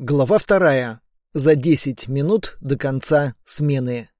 Глава вторая. За 10 минут до конца смены.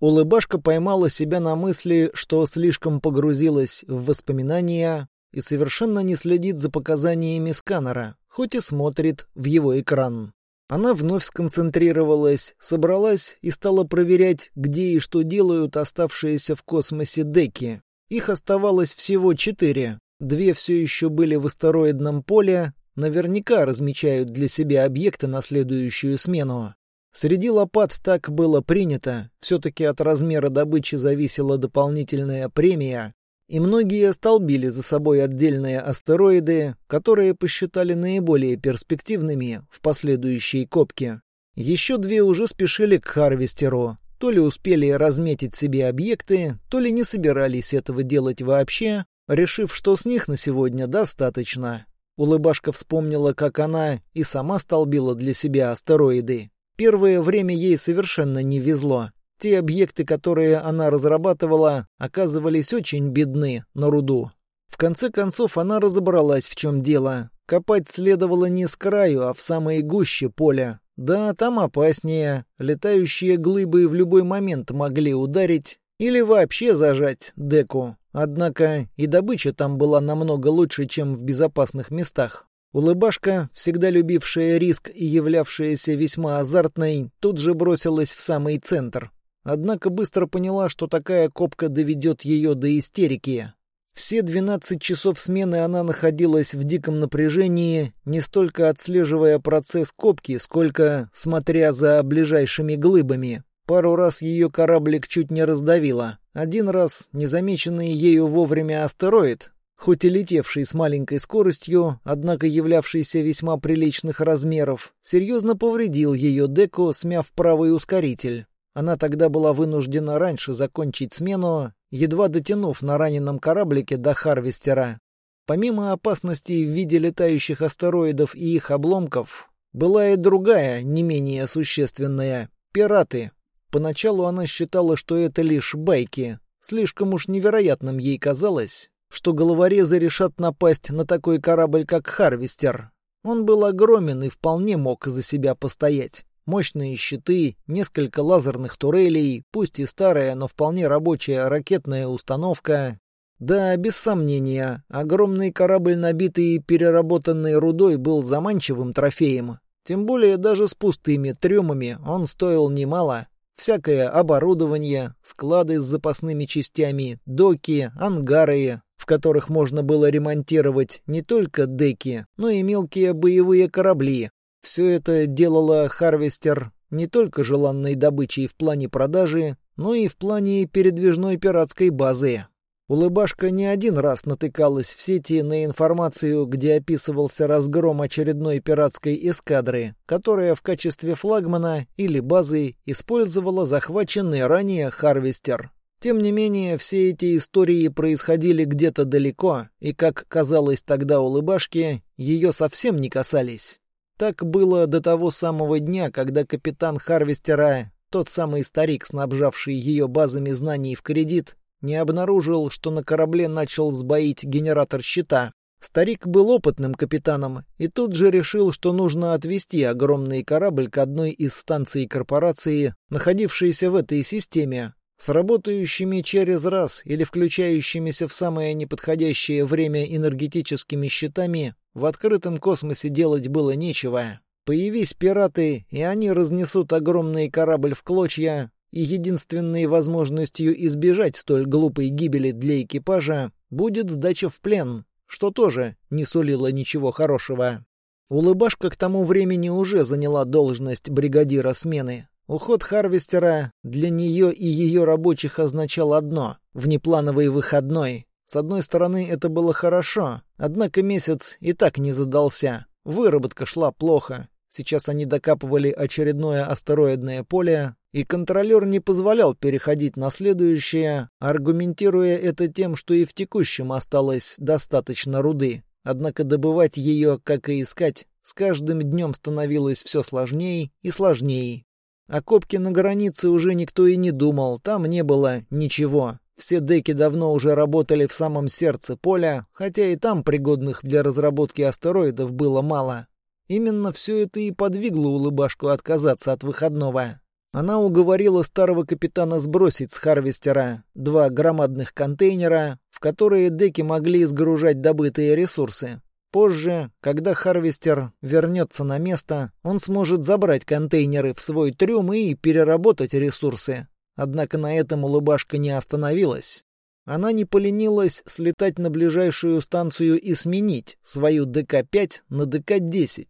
Улыбашка поймала себя на мысли, что слишком погрузилась в воспоминания и совершенно не следит за показаниями сканера, хоть и смотрит в его экран. Она вновь сконцентрировалась, собралась и стала проверять, где и что делают оставшиеся в космосе деки. Их оставалось всего четыре. Две все еще были в астероидном поле, Наверняка размечают для себя объекты на следующую смену. Среди лопат так было принято, все-таки от размера добычи зависела дополнительная премия, и многие столбили за собой отдельные астероиды, которые посчитали наиболее перспективными в последующей копке. Еще две уже спешили к Харвестеру, то ли успели разметить себе объекты, то ли не собирались этого делать вообще, решив, что с них на сегодня достаточно. Улыбашка вспомнила, как она и сама столбила для себя астероиды. Первое время ей совершенно не везло. Те объекты, которые она разрабатывала, оказывались очень бедны на руду. В конце концов она разобралась, в чем дело. Копать следовало не с краю, а в самой гуще поля. Да, там опаснее. Летающие глыбы в любой момент могли ударить или вообще зажать деку. Однако и добыча там была намного лучше, чем в безопасных местах. Улыбашка, всегда любившая риск и являвшаяся весьма азартной, тут же бросилась в самый центр. Однако быстро поняла, что такая копка доведет ее до истерики. Все 12 часов смены она находилась в диком напряжении, не столько отслеживая процесс копки, сколько смотря за ближайшими глыбами. Пару раз ее кораблик чуть не раздавило. Один раз незамеченный ею вовремя астероид, хоть и летевший с маленькой скоростью, однако являвшийся весьма приличных размеров, серьезно повредил ее деку, смяв правый ускоритель. Она тогда была вынуждена раньше закончить смену, едва дотянув на раненом кораблике до Харвестера. Помимо опасностей в виде летающих астероидов и их обломков, была и другая, не менее существенная — пираты, Поначалу она считала, что это лишь байки. Слишком уж невероятным ей казалось, что головорезы решат напасть на такой корабль, как Харвестер. Он был огромен и вполне мог за себя постоять. Мощные щиты, несколько лазерных турелей, пусть и старая, но вполне рабочая ракетная установка. Да, без сомнения, огромный корабль, набитый переработанной рудой, был заманчивым трофеем. Тем более даже с пустыми трюмами он стоил немало. Всякое оборудование, склады с запасными частями, доки, ангары, в которых можно было ремонтировать не только деки, но и мелкие боевые корабли. Все это делало Харвестер не только желанной добычей в плане продажи, но и в плане передвижной пиратской базы. Улыбашка не один раз натыкалась в сети на информацию, где описывался разгром очередной пиратской эскадры, которая в качестве флагмана или базы использовала захваченный ранее Харвестер. Тем не менее, все эти истории происходили где-то далеко, и, как казалось тогда улыбашке, ее совсем не касались. Так было до того самого дня, когда капитан Харвестера, тот самый старик, снабжавший ее базами знаний в кредит, не обнаружил, что на корабле начал сбоить генератор щита. Старик был опытным капитаном и тут же решил, что нужно отвезти огромный корабль к одной из станций корпорации, находившейся в этой системе, с работающими через раз или включающимися в самое неподходящее время энергетическими щитами, в открытом космосе делать было нечего. Появись пираты, и они разнесут огромный корабль в клочья, и единственной возможностью избежать столь глупой гибели для экипажа будет сдача в плен, что тоже не сулило ничего хорошего. Улыбашка к тому времени уже заняла должность бригадира смены. Уход Харвестера для нее и ее рабочих означал одно — внеплановый выходной. С одной стороны, это было хорошо, однако месяц и так не задался. Выработка шла плохо. Сейчас они докапывали очередное астероидное поле, и контролер не позволял переходить на следующее, аргументируя это тем, что и в текущем осталось достаточно руды. Однако добывать ее, как и искать, с каждым днем становилось все сложнее и сложнее. О копке на границе уже никто и не думал, там не было ничего. Все деки давно уже работали в самом сердце поля, хотя и там пригодных для разработки астероидов было мало. Именно все это и подвигло улыбашку отказаться от выходного. Она уговорила старого капитана сбросить с Харвестера два громадных контейнера, в которые деки могли сгружать добытые ресурсы. Позже, когда Харвестер вернется на место, он сможет забрать контейнеры в свой трюм и переработать ресурсы. Однако на этом улыбашка не остановилась. Она не поленилась слетать на ближайшую станцию и сменить свою ДК-5 на ДК-10.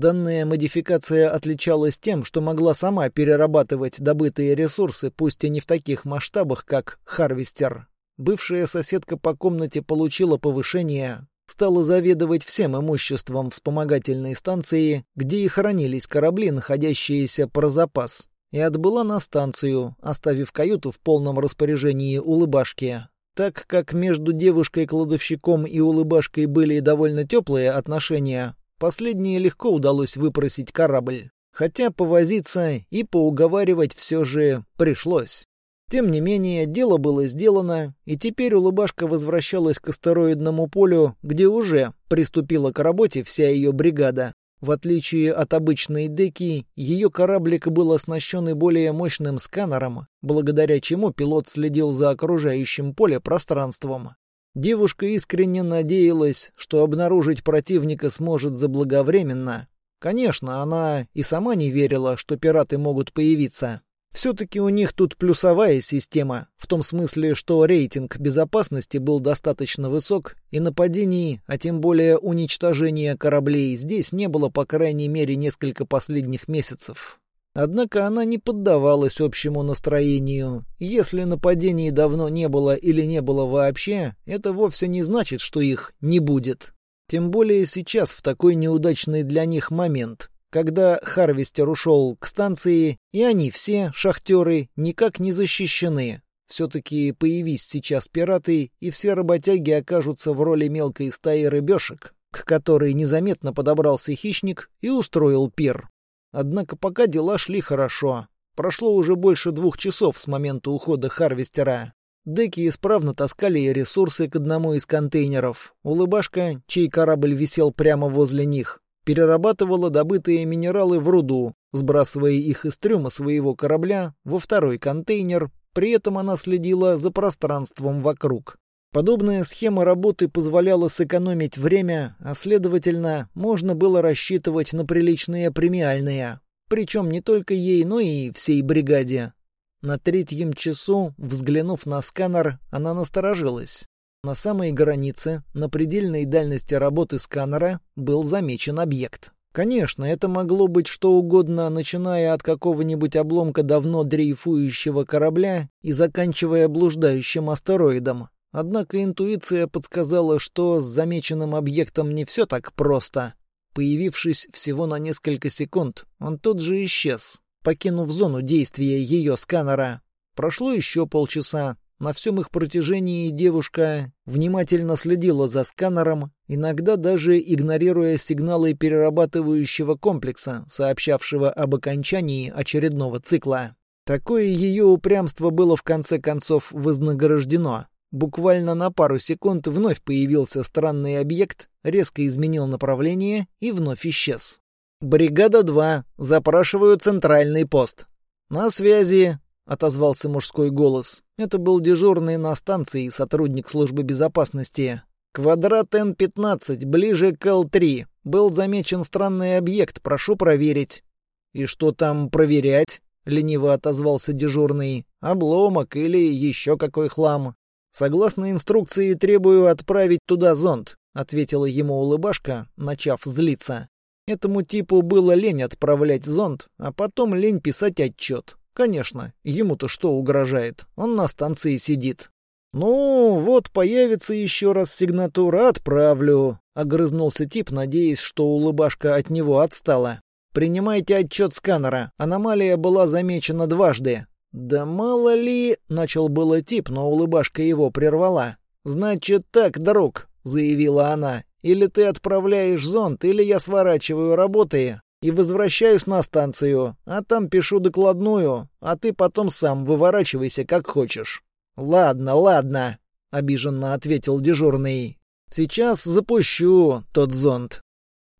Данная модификация отличалась тем, что могла сама перерабатывать добытые ресурсы, пусть и не в таких масштабах, как Харвестер. Бывшая соседка по комнате получила повышение, стала заведовать всем имуществом вспомогательной станции, где и хранились корабли, находящиеся про запас, и отбыла на станцию, оставив каюту в полном распоряжении улыбашки. Так как между девушкой-кладовщиком и улыбашкой были довольно теплые отношения, последнее легко удалось выпросить корабль. Хотя повозиться и поуговаривать все же пришлось. Тем не менее, дело было сделано, и теперь улыбашка возвращалась к астероидному полю, где уже приступила к работе вся ее бригада. В отличие от обычной деки, ее кораблик был оснащен и более мощным сканером, благодаря чему пилот следил за окружающим поле пространством. Девушка искренне надеялась, что обнаружить противника сможет заблаговременно. Конечно, она и сама не верила, что пираты могут появиться. Все-таки у них тут плюсовая система, в том смысле, что рейтинг безопасности был достаточно высок, и нападений, а тем более уничтожения кораблей здесь не было по крайней мере несколько последних месяцев. Однако она не поддавалась общему настроению. Если нападений давно не было или не было вообще, это вовсе не значит, что их не будет. Тем более сейчас, в такой неудачный для них момент когда Харвестер ушел к станции, и они все, шахтеры, никак не защищены. Все-таки появись сейчас пираты, и все работяги окажутся в роли мелкой стаи рыбешек, к которой незаметно подобрался хищник и устроил пир. Однако пока дела шли хорошо. Прошло уже больше двух часов с момента ухода Харвестера. Деки исправно таскали ресурсы к одному из контейнеров. Улыбашка, чей корабль висел прямо возле них, перерабатывала добытые минералы в руду, сбрасывая их из трюма своего корабля во второй контейнер, при этом она следила за пространством вокруг. Подобная схема работы позволяла сэкономить время, а следовательно, можно было рассчитывать на приличные премиальные. Причем не только ей, но и всей бригаде. На третьем часу, взглянув на сканер, она насторожилась. На самой границе, на предельной дальности работы сканера, был замечен объект. Конечно, это могло быть что угодно, начиная от какого-нибудь обломка давно дрейфующего корабля и заканчивая блуждающим астероидом. Однако интуиция подсказала, что с замеченным объектом не все так просто. Появившись всего на несколько секунд, он тут же исчез, покинув зону действия ее сканера. Прошло еще полчаса, на всем их протяжении девушка внимательно следила за сканером, иногда даже игнорируя сигналы перерабатывающего комплекса, сообщавшего об окончании очередного цикла. Такое ее упрямство было в конце концов вознаграждено. Буквально на пару секунд вновь появился странный объект, резко изменил направление и вновь исчез. «Бригада 2. Запрашиваю центральный пост. На связи отозвался мужской голос. Это был дежурный на станции сотрудник службы безопасности. Квадрат Н-15, ближе к Л-3. Был замечен странный объект, прошу проверить. И что там проверять? лениво отозвался дежурный. Обломок или еще какой хлам? Согласно инструкции, требую отправить туда зонд, ответила ему улыбашка, начав злиться. Этому типу было лень отправлять зонд, а потом лень писать отчет. Конечно, ему-то что угрожает? Он на станции сидит. «Ну, вот появится еще раз сигнатура, отправлю», — огрызнулся тип, надеясь, что улыбашка от него отстала. «Принимайте отчет сканера. Аномалия была замечена дважды». «Да мало ли...» — начал было тип, но улыбашка его прервала. «Значит так, друг», — заявила она. «Или ты отправляешь зонд, или я сворачиваю работы, и возвращаюсь на станцию, а там пишу докладную, а ты потом сам выворачивайся как хочешь». «Ладно, ладно», — обиженно ответил дежурный. «Сейчас запущу тот зонт».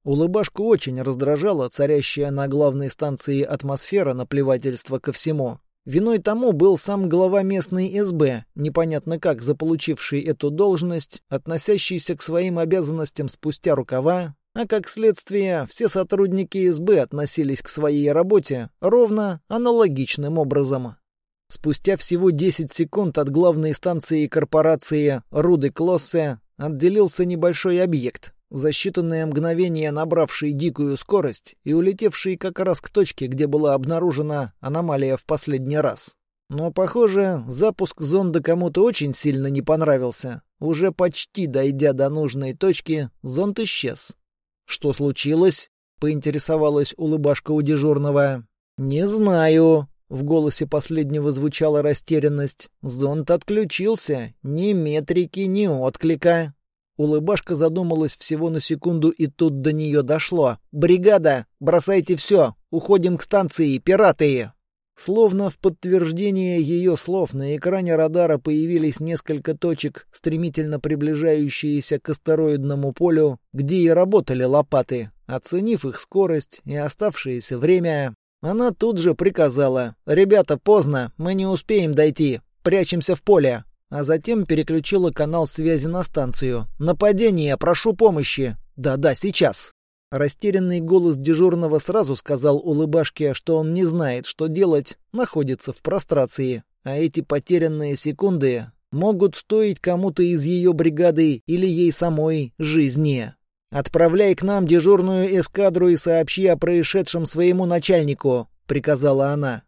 Улыбашку очень раздражала царящая на главной станции атмосфера наплевательства ко всему. Виной тому был сам глава местной СБ, непонятно как заполучивший эту должность, относящийся к своим обязанностям спустя рукава, а как следствие все сотрудники СБ относились к своей работе ровно аналогичным образом. Спустя всего 10 секунд от главной станции корпорации Руды Клоссе отделился небольшой объект, за считанные мгновения набравший дикую скорость и улетевший как раз к точке, где была обнаружена аномалия в последний раз. Но, похоже, запуск зонда кому-то очень сильно не понравился. Уже почти дойдя до нужной точки, зонд исчез. «Что случилось?» — поинтересовалась улыбашка у дежурного. «Не знаю». В голосе последнего звучала растерянность. Зонд отключился. Ни метрики, ни отклика. Улыбашка задумалась всего на секунду, и тут до нее дошло. «Бригада! Бросайте все! Уходим к станции! Пираты!» Словно в подтверждение ее слов на экране радара появились несколько точек, стремительно приближающиеся к астероидному полю, где и работали лопаты. Оценив их скорость и оставшееся время, она тут же приказала «Ребята, поздно, мы не успеем дойти, прячемся в поле» а затем переключила канал связи на станцию. «Нападение! Прошу помощи!» «Да-да, сейчас!» Растерянный голос дежурного сразу сказал улыбашке, что он не знает, что делать, находится в прострации. А эти потерянные секунды могут стоить кому-то из ее бригады или ей самой жизни. «Отправляй к нам дежурную эскадру и сообщи о происшедшем своему начальнику», — приказала она.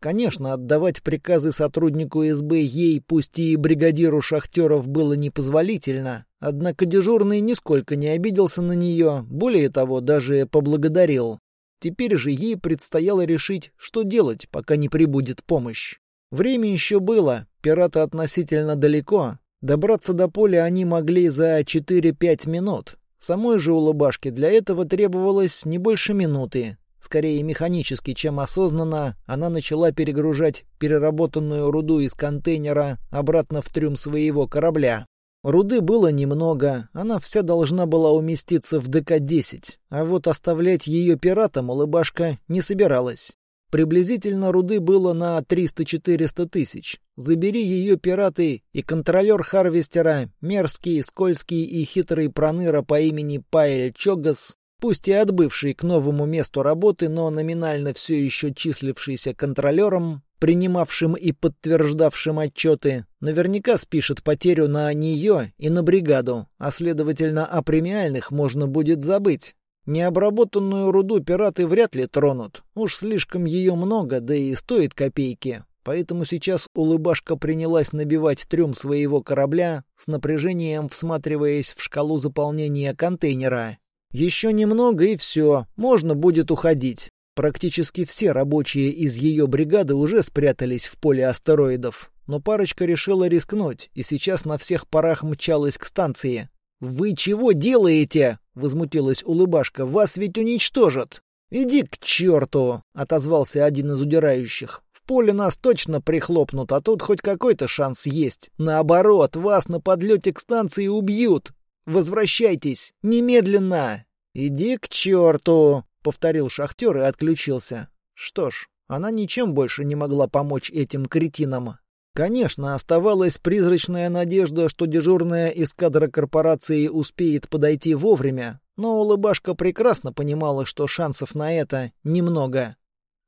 Конечно, отдавать приказы сотруднику СБ ей, пусть и бригадиру шахтеров, было непозволительно, однако дежурный нисколько не обиделся на нее, более того, даже поблагодарил. Теперь же ей предстояло решить, что делать, пока не прибудет помощь. Время еще было, пираты относительно далеко. Добраться до поля они могли за 4-5 минут. Самой же улыбашке для этого требовалось не больше минуты, Скорее механически, чем осознанно, она начала перегружать переработанную руду из контейнера обратно в трюм своего корабля. Руды было немного, она вся должна была уместиться в ДК-10, а вот оставлять ее пиратам улыбашка не собиралась. Приблизительно руды было на 300-400 тысяч. Забери ее пираты, и контролер Харвестера, мерзкий, скользкий и хитрый проныра по имени Паэль Чогас Пусть и отбывший к новому месту работы, но номинально все еще числившийся контролером, принимавшим и подтверждавшим отчеты, наверняка спишет потерю на нее и на бригаду, а следовательно о премиальных можно будет забыть. Необработанную руду пираты вряд ли тронут, уж слишком ее много, да и стоит копейки. Поэтому сейчас улыбашка принялась набивать трюм своего корабля, с напряжением всматриваясь в шкалу заполнения контейнера. Еще немного и все, можно будет уходить. Практически все рабочие из ее бригады уже спрятались в поле астероидов. Но парочка решила рискнуть и сейчас на всех парах мчалась к станции. «Вы чего делаете?» — возмутилась улыбашка. «Вас ведь уничтожат!» «Иди к черту!» — отозвался один из удирающих. «В поле нас точно прихлопнут, а тут хоть какой-то шанс есть. Наоборот, вас на подлете к станции убьют. Возвращайтесь! Немедленно!» «Иди к черту!» — повторил шахтер и отключился. Что ж, она ничем больше не могла помочь этим кретинам. Конечно, оставалась призрачная надежда, что дежурная эскадра корпорации успеет подойти вовремя, но улыбашка прекрасно понимала, что шансов на это немного.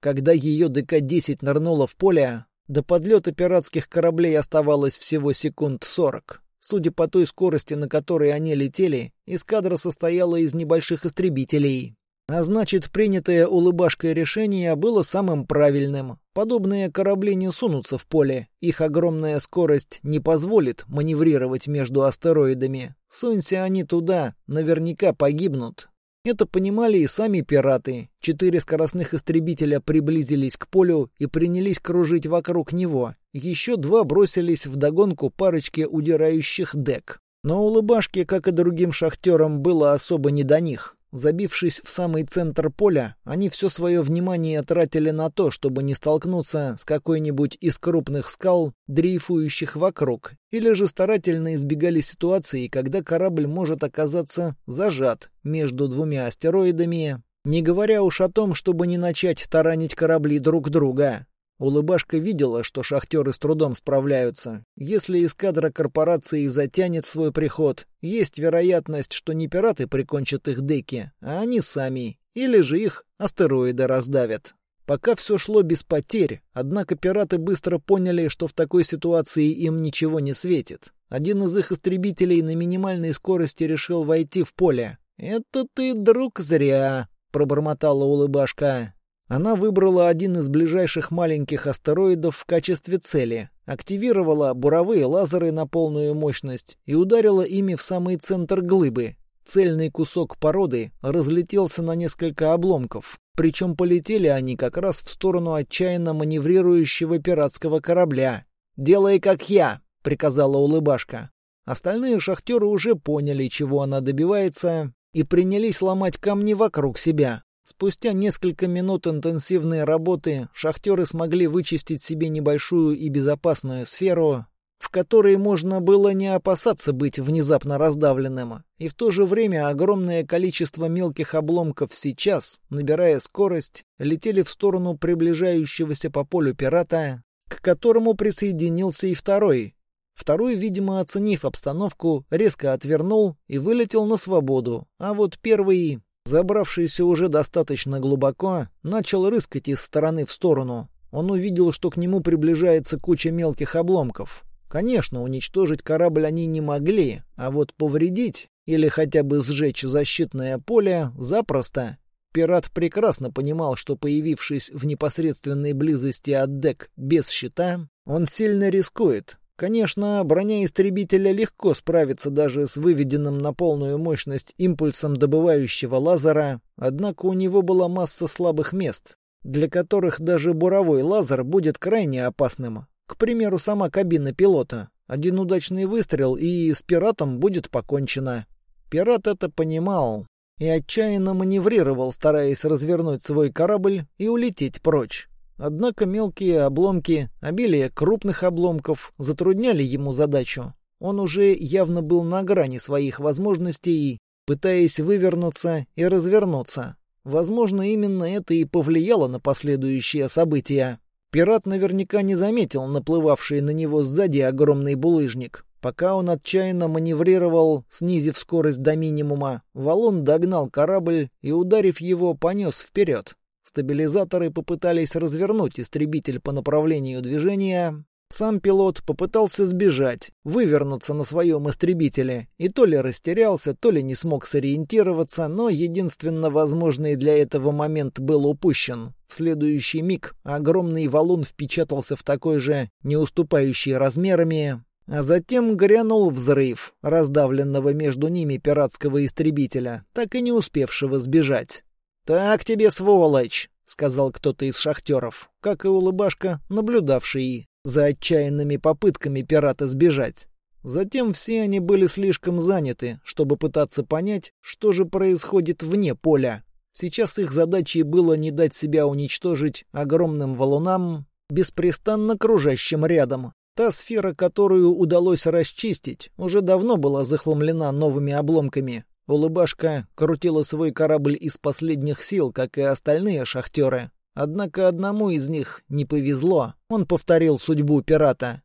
Когда ее ДК-10 нырнула в поле, до подлета пиратских кораблей оставалось всего секунд сорок. Судя по той скорости, на которой они летели, эскадра состояла из небольших истребителей. А значит, принятое улыбашкой решение было самым правильным. Подобные корабли не сунутся в поле, их огромная скорость не позволит маневрировать между астероидами. Сунься они туда, наверняка погибнут. Это понимали и сами пираты. Четыре скоростных истребителя приблизились к полю и принялись кружить вокруг него. Еще два бросились в догонку парочке удирающих дек. Но улыбашке, как и другим шахтерам, было особо не до них. Забившись в самый центр поля, они все свое внимание тратили на то, чтобы не столкнуться с какой-нибудь из крупных скал, дрейфующих вокруг, или же старательно избегали ситуации, когда корабль может оказаться зажат между двумя астероидами, не говоря уж о том, чтобы не начать таранить корабли друг друга. Улыбашка видела, что шахтеры с трудом справляются. Если эскадра корпорации затянет свой приход, есть вероятность, что не пираты прикончат их деки, а они сами, или же их астероиды раздавят. Пока все шло без потерь, однако пираты быстро поняли, что в такой ситуации им ничего не светит. Один из их истребителей на минимальной скорости решил войти в поле. «Это ты, друг, зря», — пробормотала улыбашка. Она выбрала один из ближайших маленьких астероидов в качестве цели, активировала буровые лазеры на полную мощность и ударила ими в самый центр глыбы. Цельный кусок породы разлетелся на несколько обломков, причем полетели они как раз в сторону отчаянно маневрирующего пиратского корабля. «Делай, как я!» — приказала улыбашка. Остальные шахтеры уже поняли, чего она добивается, и принялись ломать камни вокруг себя. Спустя несколько минут интенсивной работы шахтеры смогли вычистить себе небольшую и безопасную сферу, в которой можно было не опасаться быть внезапно раздавленным, и в то же время огромное количество мелких обломков сейчас, набирая скорость, летели в сторону приближающегося по полю пирата, к которому присоединился и второй. Второй, видимо, оценив обстановку, резко отвернул и вылетел на свободу, а вот первый Забравшийся уже достаточно глубоко, начал рыскать из стороны в сторону. Он увидел, что к нему приближается куча мелких обломков. Конечно, уничтожить корабль они не могли, а вот повредить или хотя бы сжечь защитное поле запросто. Пират прекрасно понимал, что появившись в непосредственной близости от дек без щита, он сильно рискует, Конечно, броня истребителя легко справится даже с выведенным на полную мощность импульсом добывающего лазера, однако у него была масса слабых мест, для которых даже буровой лазер будет крайне опасным. К примеру, сама кабина пилота. Один удачный выстрел, и с пиратом будет покончено. Пират это понимал и отчаянно маневрировал, стараясь развернуть свой корабль и улететь прочь. Однако мелкие обломки, обилие крупных обломков затрудняли ему задачу. Он уже явно был на грани своих возможностей, пытаясь вывернуться и развернуться. Возможно, именно это и повлияло на последующие события. Пират наверняка не заметил наплывавший на него сзади огромный булыжник. Пока он отчаянно маневрировал, снизив скорость до минимума, валун догнал корабль и, ударив его, понес вперед. Стабилизаторы попытались развернуть истребитель по направлению движения. Сам пилот попытался сбежать, вывернуться на своем истребителе, и то ли растерялся, то ли не смог сориентироваться, но единственно возможный для этого момент был упущен. В следующий миг огромный валун впечатался в такой же, не уступающий размерами, а затем грянул взрыв, раздавленного между ними пиратского истребителя, так и не успевшего сбежать. «Так тебе, сволочь!» — сказал кто-то из шахтеров, как и улыбашка, наблюдавший за отчаянными попытками пирата сбежать. Затем все они были слишком заняты, чтобы пытаться понять, что же происходит вне поля. Сейчас их задачей было не дать себя уничтожить огромным валунам, беспрестанно кружащим рядом. Та сфера, которую удалось расчистить, уже давно была захламлена новыми обломками, Улыбашка крутила свой корабль из последних сил, как и остальные шахтеры. Однако одному из них не повезло. Он повторил судьбу пирата.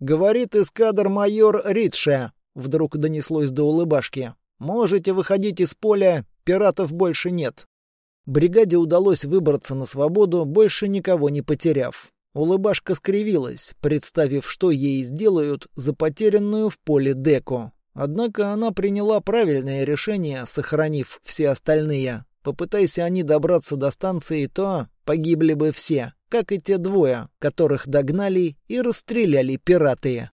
«Говорит эскадр-майор Ридше», — вдруг донеслось до улыбашки. «Можете выходить из поля, пиратов больше нет». Бригаде удалось выбраться на свободу, больше никого не потеряв. Улыбашка скривилась, представив, что ей сделают за потерянную в поле деку. Однако она приняла правильное решение, сохранив все остальные. Попытайся они добраться до станции, то погибли бы все, как и те двое, которых догнали и расстреляли пираты.